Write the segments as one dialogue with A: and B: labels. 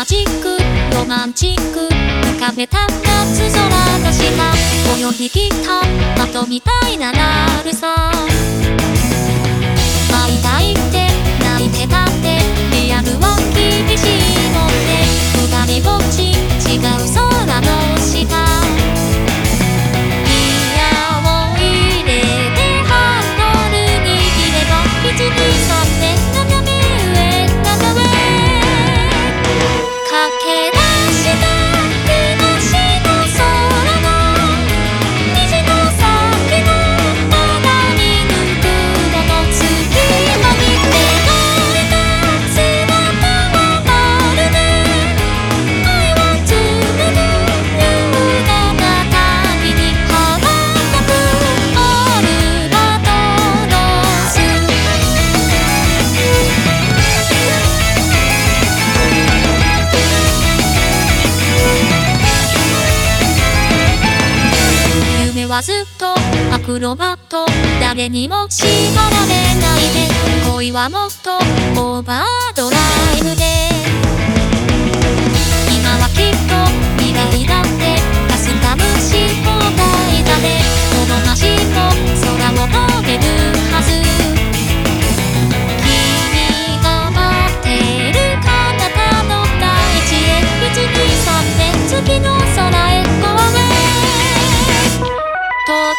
A: マジックロマンチック。浮かべた夏空のした。泳ぎきった。後みたいななるさ。はずっとアクロバット。誰にも縛られないで。恋はもっとオーバードライブで。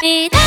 A: みだ